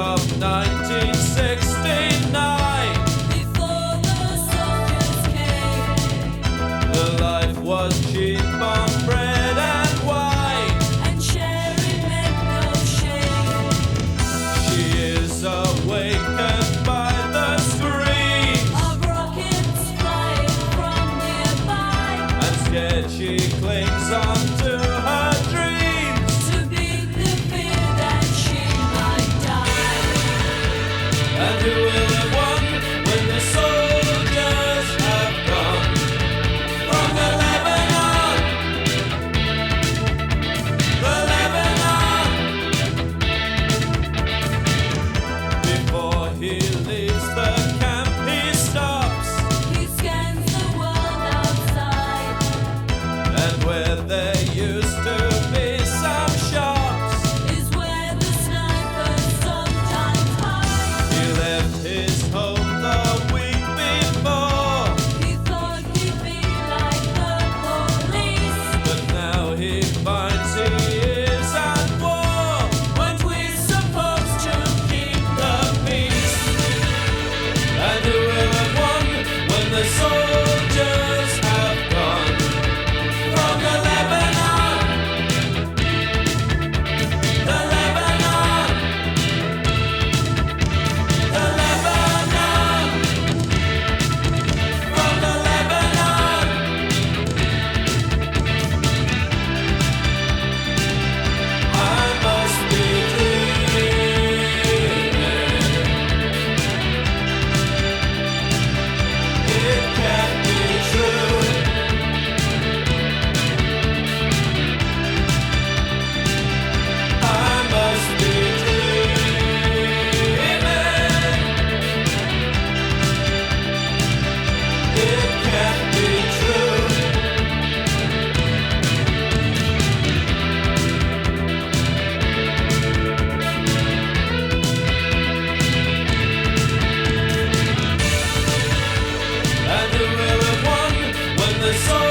of 1969. where they used to. the soul.